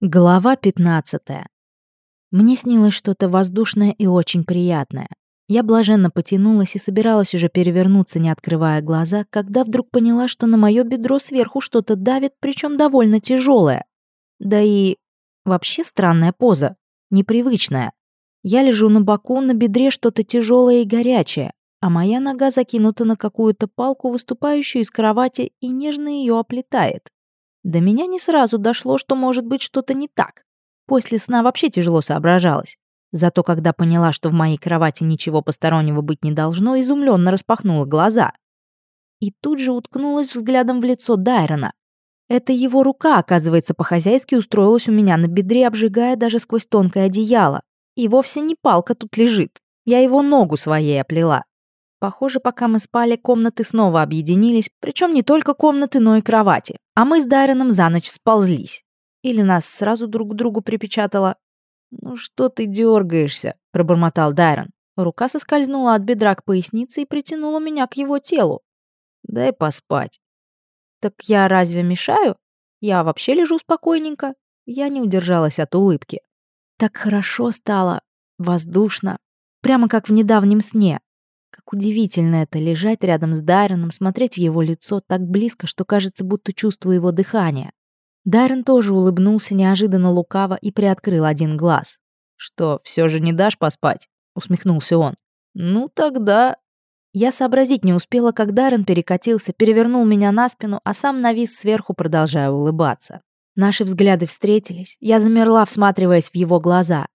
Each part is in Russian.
Глава 15. Мне снилось что-то воздушное и очень приятное. Я блаженно потянулась и собиралась уже перевернуться, не открывая глаза, когда вдруг поняла, что на мое бедро сверху что-то давит, причем довольно тяжелое. Да и вообще странная поза, непривычная. Я лежу на боку, на бедре что-то тяжелое и горячее, а моя нога закинута на какую-то палку, выступающую из кровати, и нежно ее оплетает. До меня не сразу дошло, что может быть что-то не так. После сна вообще тяжело соображалось. Зато когда поняла, что в моей кровати ничего постороннего быть не должно, изумленно распахнула глаза. И тут же уткнулась взглядом в лицо Дайрона. Это его рука, оказывается, по-хозяйски устроилась у меня на бедре, обжигая даже сквозь тонкое одеяло. И вовсе не палка тут лежит. Я его ногу своей оплела. Похоже, пока мы спали, комнаты снова объединились, причем не только комнаты, но и кровати. А мы с Дарреном за ночь сползлись. Или нас сразу друг к другу припечатало. «Ну что ты дергаешься?» — пробормотал Дайрон. Рука соскользнула от бедра к пояснице и притянула меня к его телу. «Дай поспать». «Так я разве мешаю? Я вообще лежу спокойненько». Я не удержалась от улыбки. Так хорошо стало, воздушно, прямо как в недавнем сне. Как удивительно это лежать рядом с Дайроном, смотреть в его лицо так близко, что кажется, будто чувствую его дыхание. Дайрон тоже улыбнулся неожиданно лукаво и приоткрыл один глаз. «Что, все же не дашь поспать?» — усмехнулся он. «Ну тогда...» Я сообразить не успела, как Даррен перекатился, перевернул меня на спину, а сам навис сверху, продолжая улыбаться. Наши взгляды встретились, я замерла, всматриваясь в его глаза.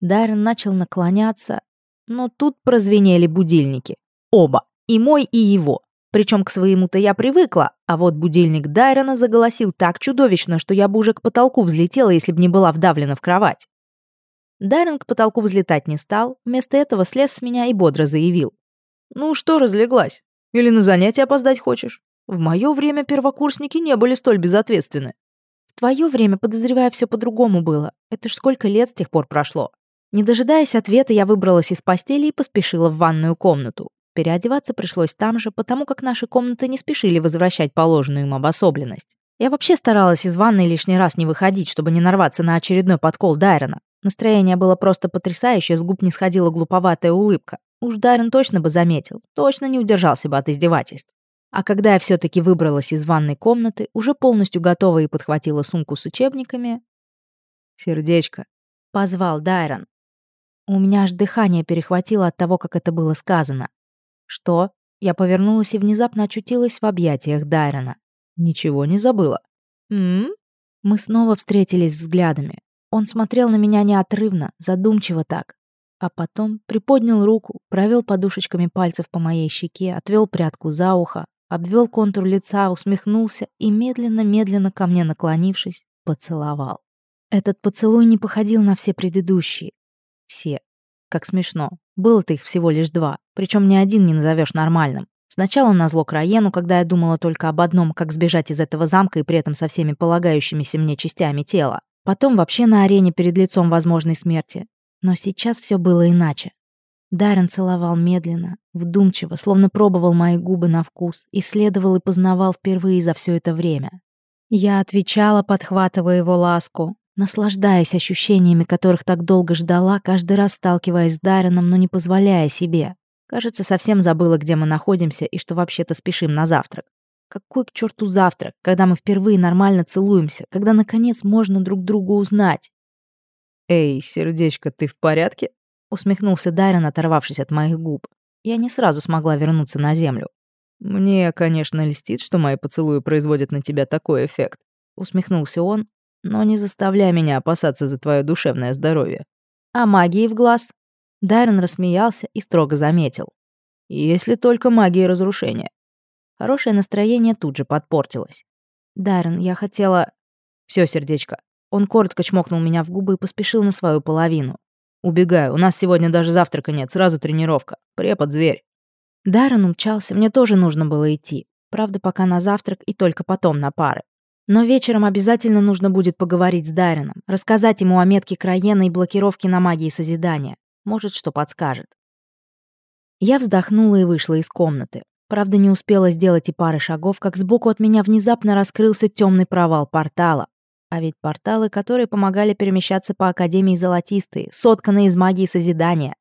Даррен начал наклоняться, но тут прозвенели будильники. Оба. И мой, и его. Причем к своему-то я привыкла, а вот будильник Дайрона заголосил так чудовищно, что я бы уже к потолку взлетела, если бы не была вдавлена в кровать. Дайрон к потолку взлетать не стал, вместо этого слез с меня и бодро заявил. «Ну что разлеглась? Или на занятия опоздать хочешь? В мое время первокурсники не были столь безответственны. В твое время, подозревая, все по-другому было. Это ж сколько лет с тех пор прошло. Не дожидаясь ответа, я выбралась из постели и поспешила в ванную комнату. Переодеваться пришлось там же, потому как наши комнаты не спешили возвращать положенную им обособленность. Я вообще старалась из ванной лишний раз не выходить, чтобы не нарваться на очередной подкол Дайрона. Настроение было просто потрясающее, с губ не сходила глуповатая улыбка. Уж Дайрон точно бы заметил, точно не удержался бы от издевательств. А когда я все таки выбралась из ванной комнаты, уже полностью готова и подхватила сумку с учебниками... «Сердечко», — позвал Дайрон. У меня аж дыхание перехватило от того, как это было сказано. «Что?» Я повернулась и внезапно очутилась в объятиях Дайрона. «Ничего не забыла». «М?», Мы снова встретились взглядами. Он смотрел на меня неотрывно, задумчиво так. А потом приподнял руку, провел подушечками пальцев по моей щеке, отвел прядку за ухо, обвел контур лица, усмехнулся и, медленно-медленно ко мне наклонившись, поцеловал. Этот поцелуй не походил на все предыдущие. Все. Как смешно. Было-то их всего лишь два. Причем ни один не назовешь нормальным. Сначала назло Краену, когда я думала только об одном, как сбежать из этого замка и при этом со всеми полагающимися мне частями тела. Потом вообще на арене перед лицом возможной смерти. Но сейчас все было иначе. Даррен целовал медленно, вдумчиво, словно пробовал мои губы на вкус, исследовал и познавал впервые за все это время. Я отвечала, подхватывая его ласку, наслаждаясь ощущениями, которых так долго ждала, каждый раз сталкиваясь с Дарреном, но не позволяя себе. Кажется, совсем забыла, где мы находимся и что вообще-то спешим на завтрак. Какой к черту завтрак, когда мы впервые нормально целуемся, когда, наконец, можно друг друга узнать? «Эй, сердечко, ты в порядке?» — усмехнулся Даррен, оторвавшись от моих губ. Я не сразу смогла вернуться на землю. «Мне, конечно, льстит, что мои поцелуи производят на тебя такой эффект», — усмехнулся он, но не заставляй меня опасаться за твое душевное здоровье. А магии в глаз? Даррен рассмеялся и строго заметил. Если только магия разрушения. Хорошее настроение тут же подпортилось. Даррен, я хотела... Все, сердечко. Он коротко чмокнул меня в губы и поспешил на свою половину. «Убегаю, у нас сегодня даже завтрака нет, сразу тренировка. Препод зверь». Даррен умчался, мне тоже нужно было идти. Правда, пока на завтрак и только потом на пары. Но вечером обязательно нужно будет поговорить с Дарином, рассказать ему о метке Краена и блокировке на магии созидания. Может, что подскажет. Я вздохнула и вышла из комнаты. Правда, не успела сделать и пары шагов, как сбоку от меня внезапно раскрылся темный провал портала. А ведь порталы, которые помогали перемещаться по Академии Золотистые, сотканы из магии созидания.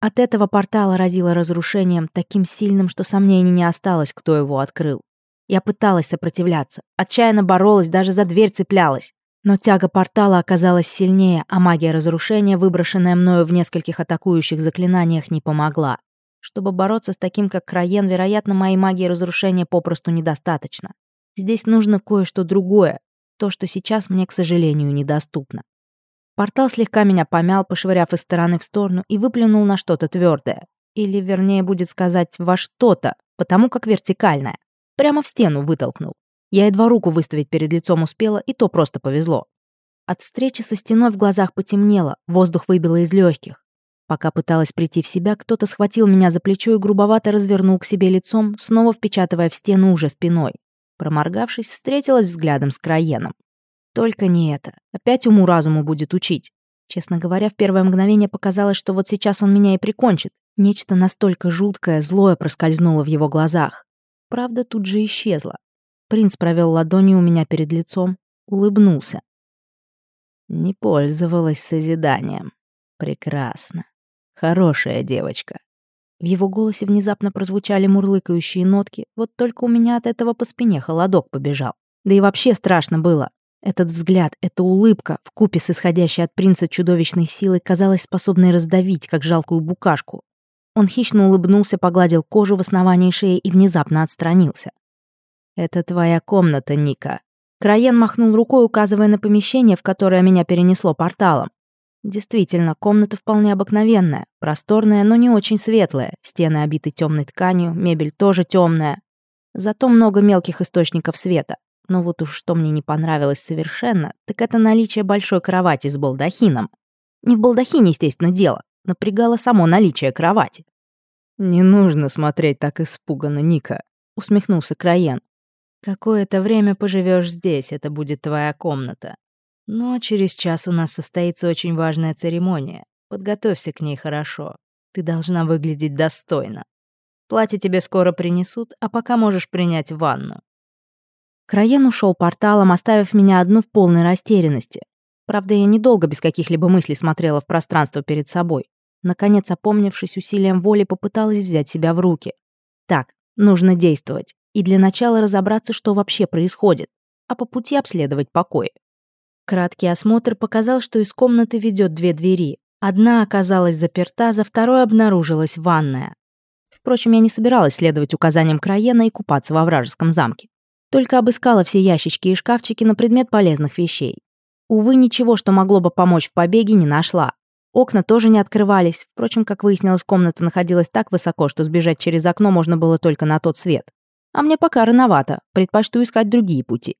От этого портала разило разрушением, таким сильным, что сомнений не осталось, кто его открыл. Я пыталась сопротивляться, отчаянно боролась, даже за дверь цеплялась. Но тяга портала оказалась сильнее, а магия разрушения, выброшенная мною в нескольких атакующих заклинаниях, не помогла. Чтобы бороться с таким, как Краен, вероятно, моей магии разрушения попросту недостаточно. Здесь нужно кое-что другое, то, что сейчас мне, к сожалению, недоступно. Портал слегка меня помял, пошвыряв из стороны в сторону, и выплюнул на что-то твердое. Или, вернее, будет сказать, во что-то, потому как вертикальное. Прямо в стену вытолкнул. Я едва руку выставить перед лицом успела, и то просто повезло. От встречи со стеной в глазах потемнело, воздух выбило из легких. Пока пыталась прийти в себя, кто-то схватил меня за плечо и грубовато развернул к себе лицом, снова впечатывая в стену уже спиной. Проморгавшись, встретилась взглядом с Краеном. Только не это. Опять уму-разуму будет учить. Честно говоря, в первое мгновение показалось, что вот сейчас он меня и прикончит. Нечто настолько жуткое, злое проскользнуло в его глазах. Правда, тут же исчезло. Принц провел ладонью у меня перед лицом, улыбнулся. Не пользовалась созиданием. Прекрасно. Хорошая девочка. В его голосе внезапно прозвучали мурлыкающие нотки, вот только у меня от этого по спине холодок побежал. Да и вообще страшно было. Этот взгляд, эта улыбка, вкупе с исходящей от принца чудовищной силой, казалась способной раздавить, как жалкую букашку. Он хищно улыбнулся, погладил кожу в основании шеи и внезапно отстранился. «Это твоя комната, Ника». Краен махнул рукой, указывая на помещение, в которое меня перенесло порталом. Действительно, комната вполне обыкновенная, просторная, но не очень светлая, стены обиты темной тканью, мебель тоже темная. Зато много мелких источников света. Но вот уж что мне не понравилось совершенно, так это наличие большой кровати с балдахином. Не в балдахине, естественно, дело. Напрягало само наличие кровати. «Не нужно смотреть так испуганно, Ника», — усмехнулся Краен. Какое-то время поживешь здесь, это будет твоя комната. Ну а через час у нас состоится очень важная церемония. Подготовься к ней хорошо. Ты должна выглядеть достойно. Платье тебе скоро принесут, а пока можешь принять ванну. Краен ушел порталом, оставив меня одну в полной растерянности. Правда, я недолго без каких-либо мыслей смотрела в пространство перед собой. Наконец, опомнившись усилием воли, попыталась взять себя в руки. Так, нужно действовать и для начала разобраться, что вообще происходит, а по пути обследовать покои. Краткий осмотр показал, что из комнаты ведет две двери. Одна оказалась заперта, за второй обнаружилась ванная. Впрочем, я не собиралась следовать указаниям Краена и купаться во вражеском замке. Только обыскала все ящички и шкафчики на предмет полезных вещей. Увы, ничего, что могло бы помочь в побеге, не нашла. Окна тоже не открывались. Впрочем, как выяснилось, комната находилась так высоко, что сбежать через окно можно было только на тот свет. А мне пока рановато, предпочту искать другие пути.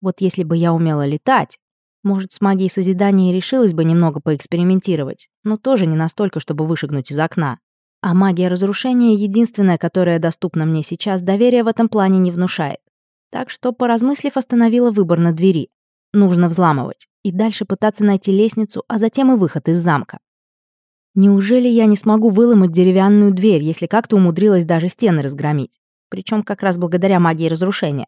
Вот если бы я умела летать, может, с магией созидания решилась бы немного поэкспериментировать, но тоже не настолько, чтобы вышагнуть из окна. А магия разрушения, единственная, которая доступна мне сейчас, доверия в этом плане не внушает. Так что, поразмыслив, остановила выбор на двери. Нужно взламывать. И дальше пытаться найти лестницу, а затем и выход из замка. Неужели я не смогу выломать деревянную дверь, если как-то умудрилась даже стены разгромить? причем как раз благодаря магии разрушения.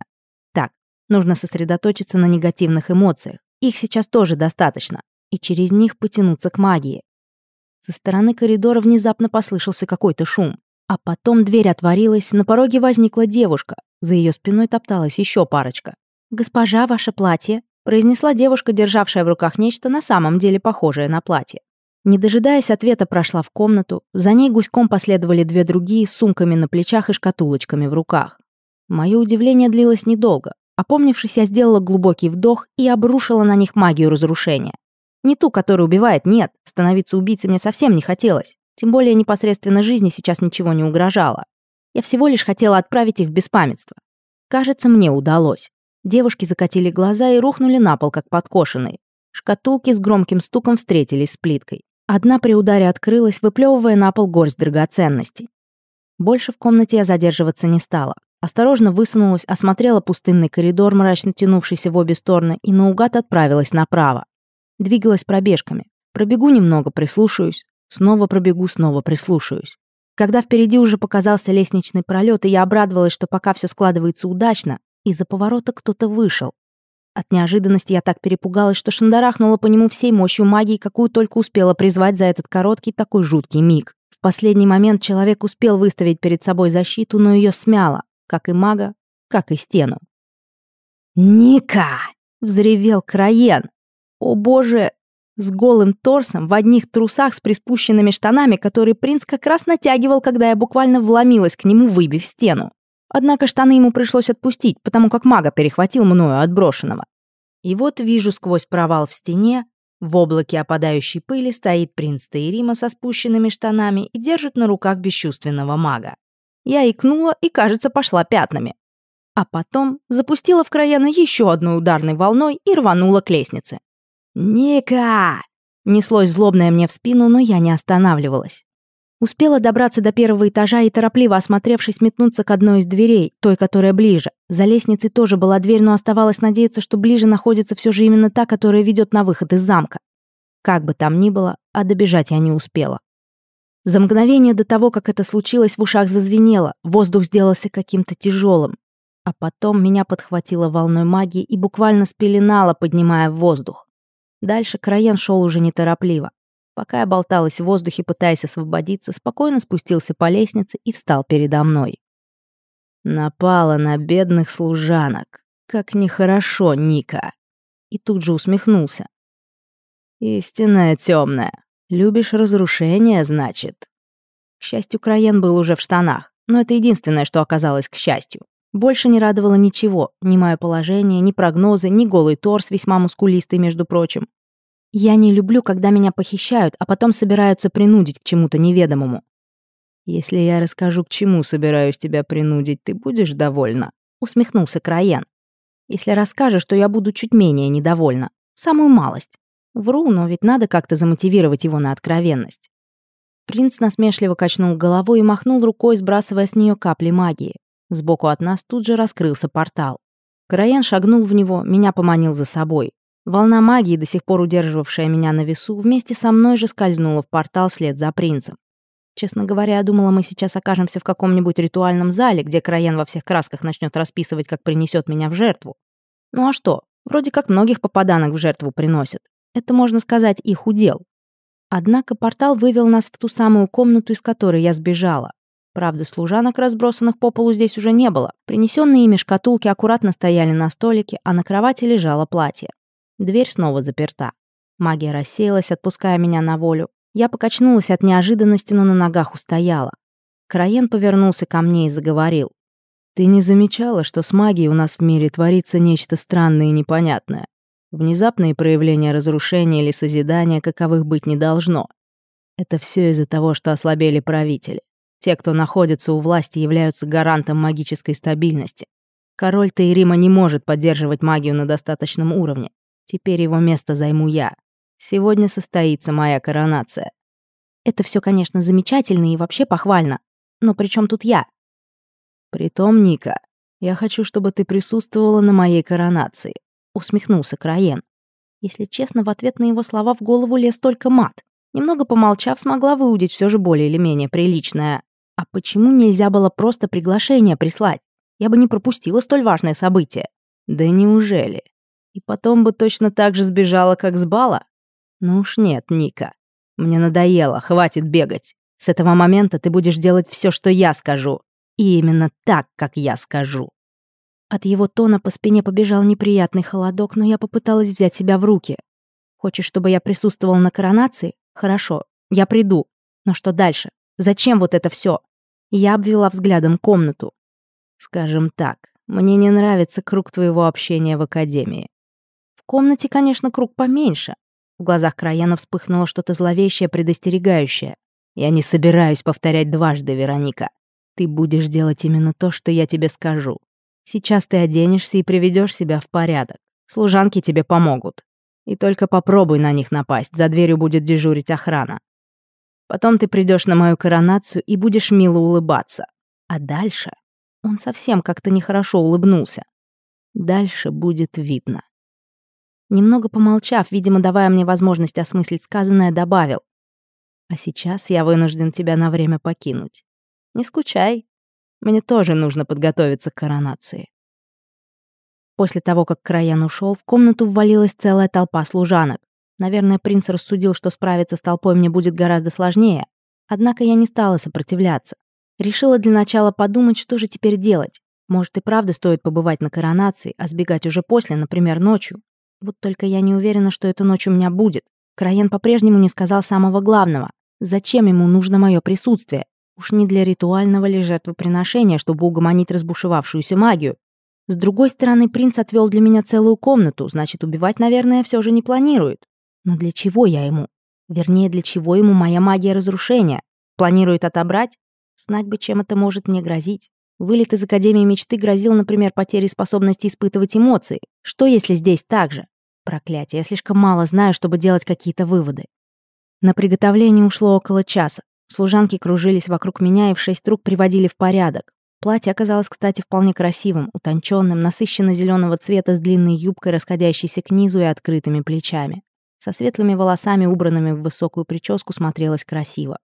Так, нужно сосредоточиться на негативных эмоциях. Их сейчас тоже достаточно. И через них потянуться к магии. Со стороны коридора внезапно послышался какой-то шум. А потом дверь отворилась, на пороге возникла девушка. За ее спиной топталась еще парочка. «Госпожа, ваше платье», — произнесла девушка, державшая в руках нечто на самом деле похожее на платье. Не дожидаясь ответа, прошла в комнату. За ней гуськом последовали две другие с сумками на плечах и шкатулочками в руках. Мое удивление длилось недолго. Опомнившись, я сделала глубокий вдох и обрушила на них магию разрушения. Не ту, которая убивает, нет. Становиться убийцей мне совсем не хотелось. Тем более непосредственно жизни сейчас ничего не угрожало. Я всего лишь хотела отправить их в беспамятство. Кажется, мне удалось. Девушки закатили глаза и рухнули на пол, как подкошенные. Шкатулки с громким стуком встретились с плиткой. Одна при ударе открылась, выплевывая на пол горсть драгоценностей. Больше в комнате я задерживаться не стала. Осторожно высунулась, осмотрела пустынный коридор, мрачно тянувшийся в обе стороны, и наугад отправилась направо. Двигалась пробежками. Пробегу немного, прислушаюсь. Снова пробегу, снова прислушаюсь. Когда впереди уже показался лестничный пролет, и я обрадовалась, что пока все складывается удачно, из-за поворота кто-то вышел. От неожиданности я так перепугалась, что шандарахнула по нему всей мощью магии, какую только успела призвать за этот короткий такой жуткий миг. В последний момент человек успел выставить перед собой защиту, но ее смяло, как и мага, как и стену. «Ника!» — взревел Краен. «О боже!» С голым торсом, в одних трусах с приспущенными штанами, которые принц как раз натягивал, когда я буквально вломилась к нему, выбив стену. Однако штаны ему пришлось отпустить, потому как мага перехватил мною отброшенного. И вот вижу сквозь провал в стене, в облаке опадающей пыли стоит принц Таирима со спущенными штанами и держит на руках бесчувственного мага. Я икнула и, кажется, пошла пятнами. А потом запустила в Краяна еще одной ударной волной и рванула к лестнице. «Ника!» Неслось злобное мне в спину, но я не останавливалась. Успела добраться до первого этажа и, торопливо осмотревшись, метнуться к одной из дверей, той, которая ближе. За лестницей тоже была дверь, но оставалось надеяться, что ближе находится все же именно та, которая ведет на выход из замка. Как бы там ни было, а добежать я не успела. За мгновение до того, как это случилось, в ушах зазвенело, воздух сделался каким-то тяжелым. А потом меня подхватила волной магии и буквально спеленала, поднимая в воздух. Дальше Краен шел уже неторопливо. Пока я болталась в воздухе, пытаясь освободиться, спокойно спустился по лестнице и встал передо мной. Напала на бедных служанок. Как нехорошо, Ника. И тут же усмехнулся. Истинная темная. Любишь разрушение, значит. К счастью, Краен был уже в штанах, но это единственное, что оказалось к счастью. Больше не радовало ничего, ни мое положение, ни прогнозы, ни голый торс, весьма мускулистый, между прочим. Я не люблю, когда меня похищают, а потом собираются принудить к чему-то неведомому. Если я расскажу, к чему собираюсь тебя принудить, ты будешь довольна?» Усмехнулся Краен. «Если расскажешь, то я буду чуть менее недовольна. Самую малость. Вру, но ведь надо как-то замотивировать его на откровенность». Принц насмешливо качнул головой и махнул рукой, сбрасывая с нее капли магии. Сбоку от нас тут же раскрылся портал. Краен шагнул в него, меня поманил за собой. Волна магии, до сих пор удерживавшая меня на весу, вместе со мной же скользнула в портал вслед за принцем. Честно говоря, я думала, мы сейчас окажемся в каком-нибудь ритуальном зале, где Краен во всех красках начнет расписывать, как принесет меня в жертву. Ну а что? Вроде как многих попаданок в жертву приносят. Это, можно сказать, их удел. Однако портал вывел нас в ту самую комнату, из которой я сбежала. Правда, служанок, разбросанных по полу, здесь уже не было. Принесенные ими шкатулки аккуратно стояли на столике, а на кровати лежало платье. Дверь снова заперта. Магия рассеялась, отпуская меня на волю. Я покачнулась от неожиданности, но на ногах устояла. Краен повернулся ко мне и заговорил. «Ты не замечала, что с магией у нас в мире творится нечто странное и непонятное? Внезапные проявления разрушения или созидания, каковых быть не должно. Это все из-за того, что ослабели правители. Те, кто находится у власти, являются гарантом магической стабильности. Король Тейрима не может поддерживать магию на достаточном уровне. Теперь его место займу я. Сегодня состоится моя коронация. Это все, конечно, замечательно и вообще похвально. Но при тут я? Притом, Ника, я хочу, чтобы ты присутствовала на моей коронации. Усмехнулся Краен. Если честно, в ответ на его слова в голову лез только мат. Немного помолчав, смогла выудить все же более или менее приличное. А почему нельзя было просто приглашение прислать? Я бы не пропустила столь важное событие. Да неужели? И потом бы точно так же сбежала, как с бала? Ну уж нет, Ника. Мне надоело, хватит бегать. С этого момента ты будешь делать все, что я скажу. И именно так, как я скажу. От его тона по спине побежал неприятный холодок, но я попыталась взять себя в руки. Хочешь, чтобы я присутствовал на коронации? Хорошо, я приду. Но что дальше? Зачем вот это все? Я обвела взглядом комнату. Скажем так, мне не нравится круг твоего общения в академии. В комнате, конечно, круг поменьше. В глазах Краяна вспыхнуло что-то зловещее, предостерегающее. Я не собираюсь повторять дважды, Вероника. Ты будешь делать именно то, что я тебе скажу. Сейчас ты оденешься и приведешь себя в порядок. Служанки тебе помогут. И только попробуй на них напасть, за дверью будет дежурить охрана. Потом ты придешь на мою коронацию и будешь мило улыбаться. А дальше... Он совсем как-то нехорошо улыбнулся. Дальше будет видно. Немного помолчав, видимо, давая мне возможность осмыслить сказанное, добавил. «А сейчас я вынужден тебя на время покинуть. Не скучай. Мне тоже нужно подготовиться к коронации». После того, как Краян ушел, в комнату ввалилась целая толпа служанок. Наверное, принц рассудил, что справиться с толпой мне будет гораздо сложнее. Однако я не стала сопротивляться. Решила для начала подумать, что же теперь делать. Может, и правда стоит побывать на коронации, а сбегать уже после, например, ночью. Вот только я не уверена, что эта ночь у меня будет. Краен по-прежнему не сказал самого главного. Зачем ему нужно мое присутствие? Уж не для ритуального ли жертвоприношения, чтобы угомонить разбушевавшуюся магию. С другой стороны, принц отвел для меня целую комнату, значит, убивать, наверное, все же не планирует. Но для чего я ему? Вернее, для чего ему моя магия разрушения? Планирует отобрать? Знать бы, чем это может мне грозить. Вылет из Академии мечты грозил, например, потерей способности испытывать эмоции. Что, если здесь так же? Проклятие, я слишком мало знаю, чтобы делать какие-то выводы. На приготовление ушло около часа. Служанки кружились вокруг меня и в шесть рук приводили в порядок. Платье оказалось, кстати, вполне красивым, утонченным, насыщенно зеленого цвета с длинной юбкой, расходящейся к низу и открытыми плечами. Со светлыми волосами, убранными в высокую прическу, смотрелось красиво.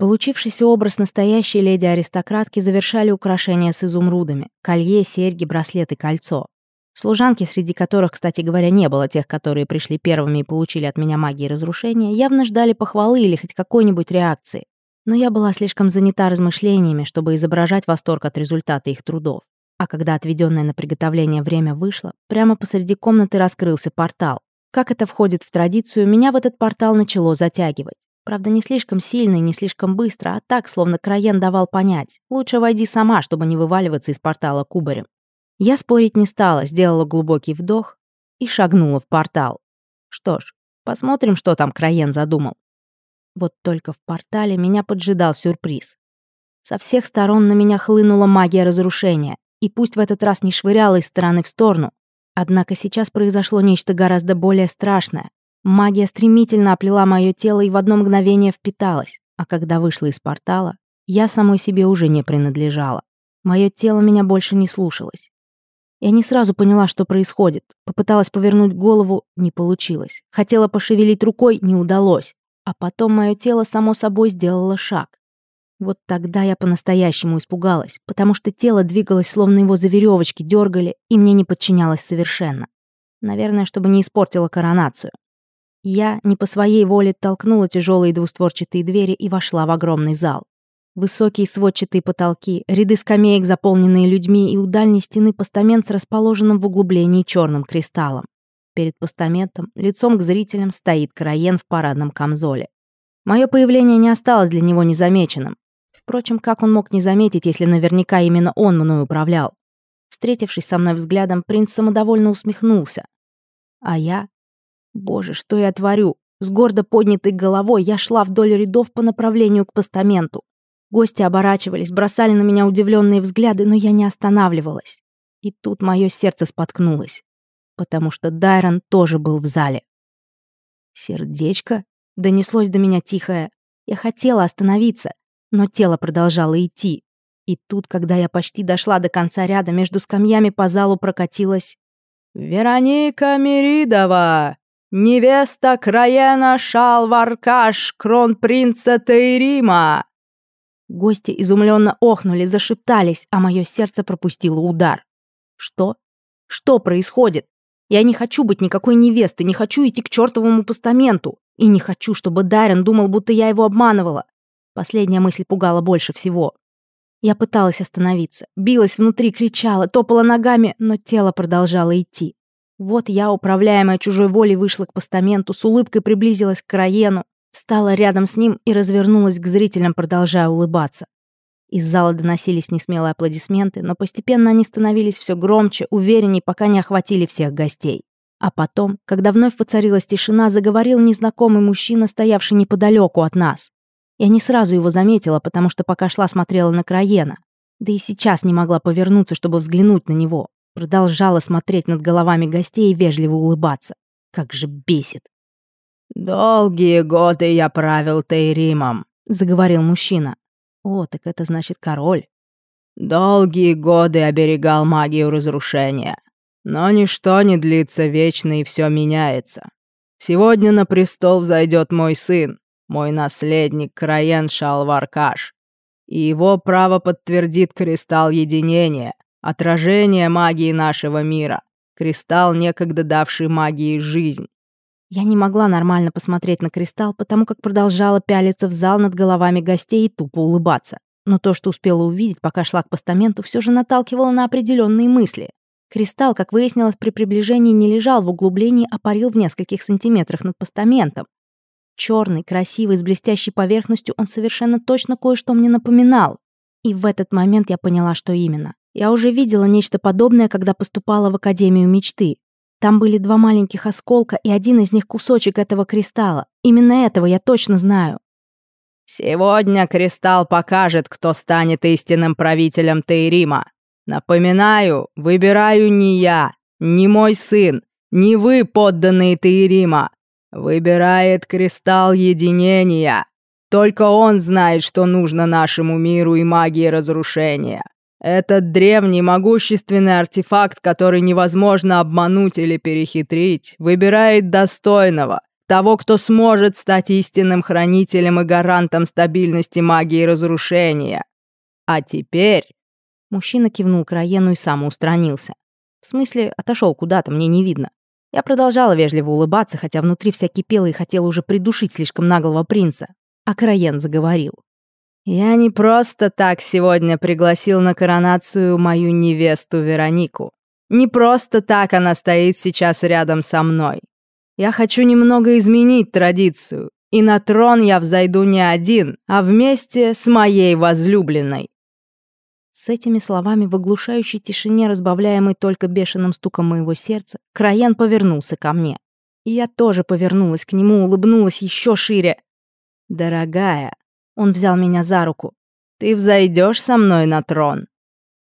Получившийся образ настоящей леди-аристократки завершали украшения с изумрудами — колье, серьги, браслет и кольцо. Служанки, среди которых, кстати говоря, не было тех, которые пришли первыми и получили от меня магии разрушения, явно ждали похвалы или хоть какой-нибудь реакции. Но я была слишком занята размышлениями, чтобы изображать восторг от результата их трудов. А когда отведенное на приготовление время вышло, прямо посреди комнаты раскрылся портал. Как это входит в традицию, меня в этот портал начало затягивать. Правда, не слишком сильно и не слишком быстро, а так, словно Краен давал понять. Лучше войди сама, чтобы не вываливаться из портала кубарем. Я спорить не стала, сделала глубокий вдох и шагнула в портал. Что ж, посмотрим, что там Краен задумал. Вот только в портале меня поджидал сюрприз. Со всех сторон на меня хлынула магия разрушения, и пусть в этот раз не швыряла из стороны в сторону, однако сейчас произошло нечто гораздо более страшное. Магия стремительно оплела мое тело и в одно мгновение впиталась, а когда вышла из портала, я самой себе уже не принадлежала. Мое тело меня больше не слушалось. Я не сразу поняла, что происходит. Попыталась повернуть голову, не получилось. Хотела пошевелить рукой, не удалось. А потом мое тело само собой сделало шаг. Вот тогда я по-настоящему испугалась, потому что тело двигалось, словно его за веревочки дергали, и мне не подчинялось совершенно. Наверное, чтобы не испортила коронацию. Я не по своей воле толкнула тяжелые двустворчатые двери и вошла в огромный зал. Высокие сводчатые потолки, ряды скамеек, заполненные людьми, и у дальней стены постамент с расположенным в углублении черным кристаллом. Перед постаментом, лицом к зрителям, стоит Караен в парадном камзоле. Мое появление не осталось для него незамеченным. Впрочем, как он мог не заметить, если наверняка именно он мной управлял? Встретившись со мной взглядом, принц самодовольно усмехнулся. А я Боже, что я творю? С гордо поднятой головой я шла вдоль рядов по направлению к постаменту. Гости оборачивались, бросали на меня удивленные взгляды, но я не останавливалась. И тут мое сердце споткнулось, потому что Дайрон тоже был в зале. «Сердечко?» — донеслось до меня тихое. Я хотела остановиться, но тело продолжало идти. И тут, когда я почти дошла до конца ряда, между скамьями по залу прокатилась «Вероника Меридова!» «Невеста Краена Шалваркаш, кронпринца Тейрима!» Гости изумленно охнули, зашептались, а мое сердце пропустило удар. «Что? Что происходит? Я не хочу быть никакой невестой, не хочу идти к чертовому постаменту. И не хочу, чтобы Даррен думал, будто я его обманывала. Последняя мысль пугала больше всего. Я пыталась остановиться, билась внутри, кричала, топала ногами, но тело продолжало идти. Вот я, управляемая чужой волей, вышла к постаменту, с улыбкой приблизилась к Краену, встала рядом с ним и развернулась к зрителям, продолжая улыбаться. Из зала доносились несмелые аплодисменты, но постепенно они становились все громче, уверенней, пока не охватили всех гостей. А потом, когда вновь воцарилась тишина, заговорил незнакомый мужчина, стоявший неподалеку от нас. Я не сразу его заметила, потому что пока шла, смотрела на Краена. Да и сейчас не могла повернуться, чтобы взглянуть на него. Продолжала смотреть над головами гостей и вежливо улыбаться. Как же бесит. «Долгие годы я правил Тейримом», — заговорил мужчина. «О, так это значит король». «Долгие годы оберегал магию разрушения. Но ничто не длится вечно и все меняется. Сегодня на престол взойдет мой сын, мой наследник Краен Шалваркаш, и его право подтвердит кристалл единения, отражение магии нашего мира. Кристалл, некогда давший магии жизнь. Я не могла нормально посмотреть на кристалл, потому как продолжала пялиться в зал над головами гостей и тупо улыбаться. Но то, что успела увидеть, пока шла к постаменту, все же наталкивало на определенные мысли. Кристалл, как выяснилось, при приближении не лежал в углублении, а парил в нескольких сантиметрах над постаментом. Черный, красивый, с блестящей поверхностью, он совершенно точно кое-что мне напоминал. И в этот момент я поняла, что именно. Я уже видела нечто подобное, когда поступала в Академию мечты. Там были два маленьких осколка, и один из них кусочек этого кристалла. Именно этого я точно знаю. «Сегодня кристалл покажет, кто станет истинным правителем Тейрима. Напоминаю, выбираю не я, не мой сын, не вы, подданные Тейрима. Выбирает кристалл единения. Только он знает, что нужно нашему миру и магии разрушения. Этот древний могущественный артефакт, который невозможно обмануть или перехитрить, выбирает достойного, того, кто сможет стать истинным хранителем и гарантом стабильности магии разрушения. А теперь... Мужчина кивнул к Раену и самоустранился. В смысле, отошел куда-то, мне не видно. Я продолжала вежливо улыбаться, хотя внутри вся кипела и хотела уже придушить слишком наглого принца. А Краен заговорил. Я не просто так сегодня пригласил на коронацию мою невесту Веронику. Не просто так она стоит сейчас рядом со мной. Я хочу немного изменить традицию, и на трон я взойду не один, а вместе с моей возлюбленной. С этими словами в оглушающей тишине, разбавляемой только бешеным стуком моего сердца, Краян повернулся ко мне. И я тоже повернулась к нему, улыбнулась еще шире. «Дорогая, он взял меня за руку. «Ты взойдешь со мной на трон?»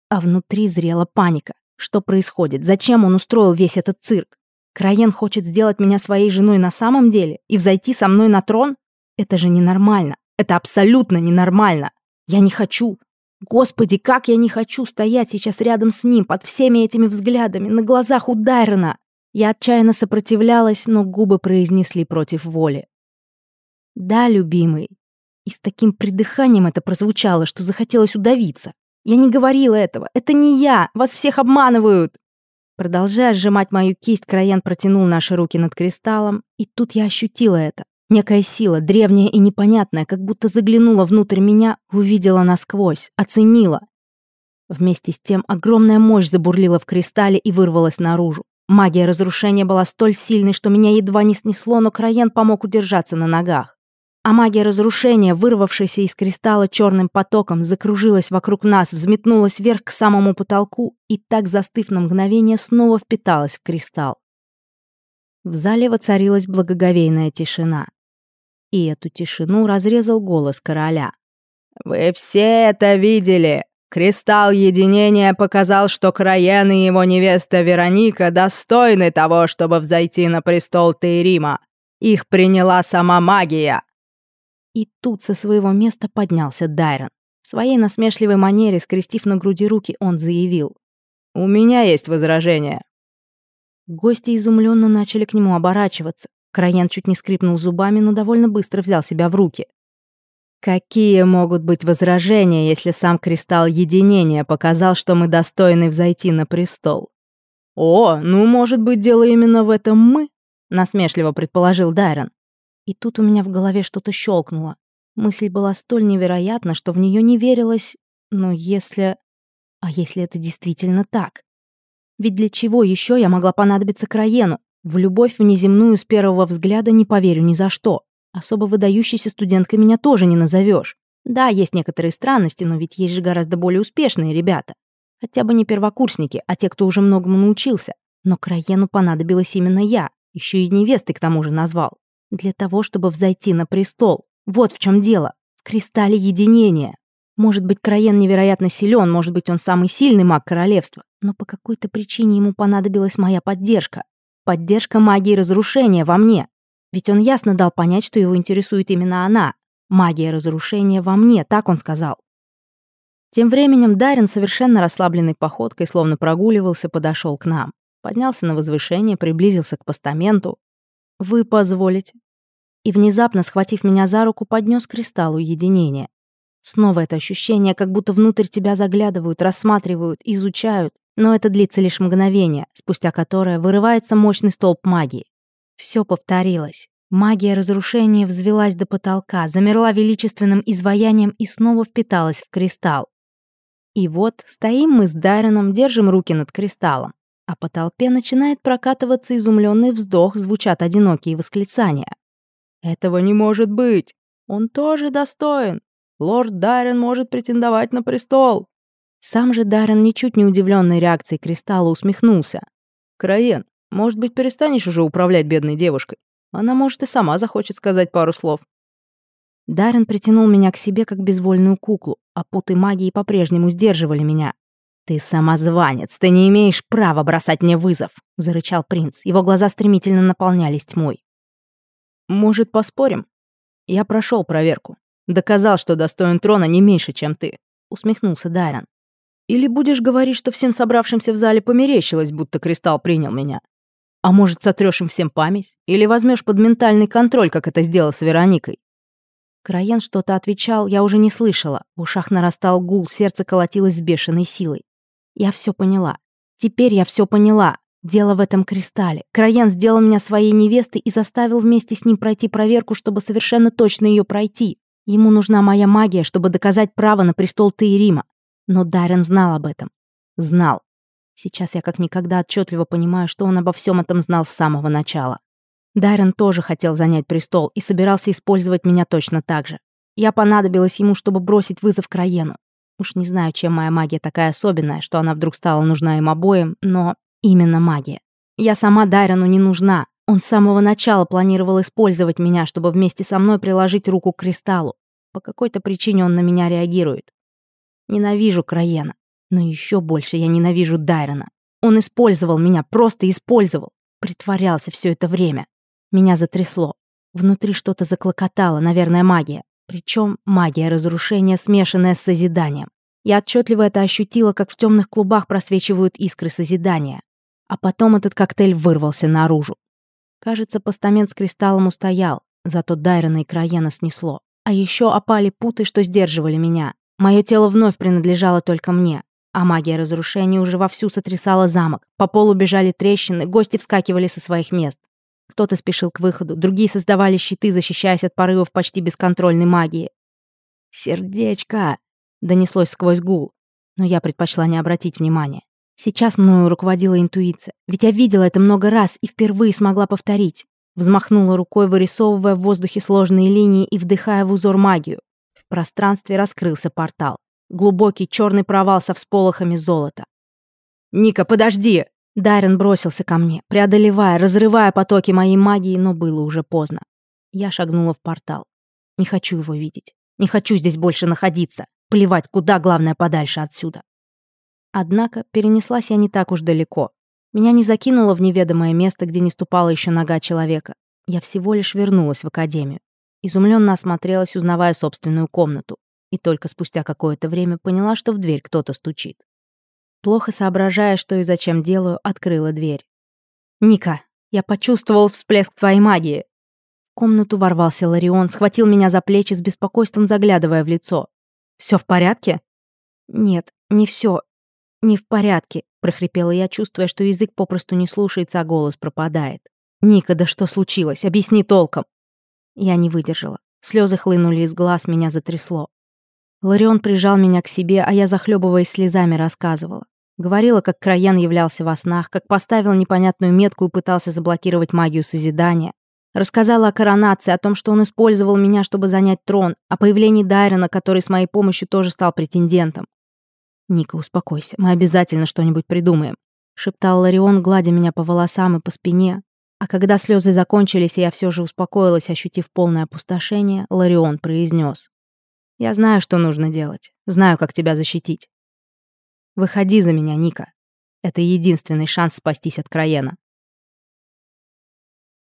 А внутри зрела паника. Что происходит? Зачем он устроил весь этот цирк? Краен хочет сделать меня своей женой на самом деле и взойти со мной на трон? Это же ненормально. Это абсолютно ненормально. Я не хочу. Господи, как я не хочу стоять сейчас рядом с ним, под всеми этими взглядами, на глазах у Дайрона. Я отчаянно сопротивлялась, но губы произнесли против воли. «Да, любимый, и с таким придыханием это прозвучало, что захотелось удавиться. Я не говорила этого. Это не я. Вас всех обманывают. Продолжая сжимать мою кисть, Краян протянул наши руки над кристаллом, и тут я ощутила это. Некая сила, древняя и непонятная, как будто заглянула внутрь меня, увидела насквозь, оценила. Вместе с тем огромная мощь забурлила в кристалле и вырвалась наружу. Магия разрушения была столь сильной, что меня едва не снесло, но Краян помог удержаться на ногах а магия разрушения, вырвавшаяся из кристалла черным потоком, закружилась вокруг нас, взметнулась вверх к самому потолку и так, застыв на мгновение, снова впиталась в кристалл. В зале воцарилась благоговейная тишина. И эту тишину разрезал голос короля. «Вы все это видели! Кристалл единения показал, что Краен и его невеста Вероника достойны того, чтобы взойти на престол Тейрима. Их приняла сама магия!» И тут со своего места поднялся Дайрон. В своей насмешливой манере, скрестив на груди руки, он заявил. «У меня есть возражение». Гости изумленно начали к нему оборачиваться. Краен чуть не скрипнул зубами, но довольно быстро взял себя в руки. «Какие могут быть возражения, если сам кристалл единения показал, что мы достойны взойти на престол?» «О, ну, может быть, дело именно в этом мы?» — насмешливо предположил Дайрон. И тут у меня в голове что-то щелкнуло. Мысль была столь невероятна, что в нее не верилось. Но если... А если это действительно так? Ведь для чего еще я могла понадобиться Краену? В любовь внеземную с первого взгляда не поверю ни за что. Особо выдающейся студенткой меня тоже не назовешь. Да, есть некоторые странности, но ведь есть же гораздо более успешные ребята. Хотя бы не первокурсники, а те, кто уже многому научился. Но Краену понадобилась именно я. Еще и невестой к тому же назвал. Для того, чтобы взойти на престол. Вот в чем дело. В кристалле единения. Может быть, Краен невероятно силен, может быть, он самый сильный маг королевства, но по какой-то причине ему понадобилась моя поддержка. Поддержка магии разрушения во мне. Ведь он ясно дал понять, что его интересует именно она. Магия разрушения во мне, так он сказал. Тем временем Дарин, совершенно расслабленной походкой, словно прогуливался, подошел к нам. Поднялся на возвышение, приблизился к постаменту. «Вы позволите?» И внезапно, схватив меня за руку, поднес к кристаллу единения. Снова это ощущение, как будто внутрь тебя заглядывают, рассматривают, изучают, но это длится лишь мгновение, спустя которое вырывается мощный столб магии. Все повторилось. Магия разрушения взвелась до потолка, замерла величественным изваянием и снова впиталась в кристалл. И вот стоим мы с Дайроном, держим руки над кристаллом, а по толпе начинает прокатываться изумленный вздох, звучат одинокие восклицания. «Этого не может быть! Он тоже достоин! Лорд Дайрон может претендовать на престол!» Сам же Даррен, ничуть не удивленной реакцией Кристалла, усмехнулся. «Краен, может быть, перестанешь уже управлять бедной девушкой? Она, может, и сама захочет сказать пару слов». Даррен притянул меня к себе, как безвольную куклу, а путы магии по-прежнему сдерживали меня. «Ты самозванец, ты не имеешь права бросать мне вызов», — зарычал принц. Его глаза стремительно наполнялись тьмой. «Может, поспорим? Я прошел проверку. Доказал, что достоин трона не меньше, чем ты», — усмехнулся Дайрон. «Или будешь говорить, что всем собравшимся в зале померещилось, будто кристалл принял меня? А может, сотрёшь им всем память? Или возьмешь под ментальный контроль, как это сделал с Вероникой?» Краен что-то отвечал, я уже не слышала. В ушах нарастал гул, сердце колотилось с бешеной силой. Я все поняла. Теперь я все поняла. Дело в этом кристалле. Краян сделал меня своей невестой и заставил вместе с ним пройти проверку, чтобы совершенно точно ее пройти. Ему нужна моя магия, чтобы доказать право на престол Тейрима. Но Даррен знал об этом. Знал. Сейчас я как никогда отчетливо понимаю, что он обо всем этом знал с самого начала. Даррен тоже хотел занять престол и собирался использовать меня точно так же. Я понадобилась ему, чтобы бросить вызов Краену. Уж не знаю, чем моя магия такая особенная, что она вдруг стала нужна им обоим, но именно магия. Я сама Даррену не нужна. Он с самого начала планировал использовать меня, чтобы вместе со мной приложить руку к кристаллу. По какой-то причине он на меня реагирует. Ненавижу Краена. Но еще больше я ненавижу Дайрона. Он использовал меня, просто использовал. Притворялся все это время. Меня затрясло. Внутри что-то заклокотало, наверное, магия. Причем магия разрушения, смешанная с созиданием. Я отчетливо это ощутила, как в темных клубах просвечивают искры созидания. А потом этот коктейль вырвался наружу. Кажется, постамент с кристаллом устоял, зато Дайрона и Краена снесло. А еще опали путы, что сдерживали меня. Мое тело вновь принадлежало только мне. А магия разрушения уже вовсю сотрясала замок. По полу бежали трещины, гости вскакивали со своих мест. Кто-то спешил к выходу, другие создавали щиты, защищаясь от порывов почти бесконтрольной магии. «Сердечко!» — донеслось сквозь гул. Но я предпочла не обратить внимания. Сейчас мною руководила интуиция, ведь я видела это много раз и впервые смогла повторить. Взмахнула рукой, вырисовывая в воздухе сложные линии и вдыхая в узор магию. В пространстве раскрылся портал. Глубокий черный провал со всполохами золота. «Ника, подожди!» Дайрен бросился ко мне, преодолевая, разрывая потоки моей магии, но было уже поздно. Я шагнула в портал. Не хочу его видеть. Не хочу здесь больше находиться. Плевать, куда, главное, подальше отсюда. Однако перенеслась я не так уж далеко. Меня не закинуло в неведомое место, где не ступала еще нога человека. Я всего лишь вернулась в академию. Изумленно осмотрелась, узнавая собственную комнату и только спустя какое-то время поняла, что в дверь кто-то стучит. Плохо соображая, что и зачем делаю, открыла дверь. «Ника, я почувствовал всплеск твоей магии!» В комнату ворвался Ларион, схватил меня за плечи с беспокойством, заглядывая в лицо. «Все в порядке?» «Нет, не все. Не в порядке», — прохрипела я, чувствуя, что язык попросту не слушается, а голос пропадает. «Ника, да что случилось? Объясни толком!» Я не выдержала. Слезы хлынули из глаз, меня затрясло. Ларион прижал меня к себе, а я, захлебываясь слезами, рассказывала. Говорила, как Краян являлся во снах, как поставил непонятную метку и пытался заблокировать магию созидания. Рассказала о коронации, о том, что он использовал меня, чтобы занять трон, о появлении Дайрона, который с моей помощью тоже стал претендентом. «Ника, успокойся, мы обязательно что-нибудь придумаем», — шептал Ларион, гладя меня по волосам и по спине. А когда слезы закончились, и я все же успокоилась, ощутив полное опустошение, Ларион произнес: я знаю, что нужно делать. Знаю, как тебя защитить. Выходи за меня, Ника. Это единственный шанс спастись от Краена.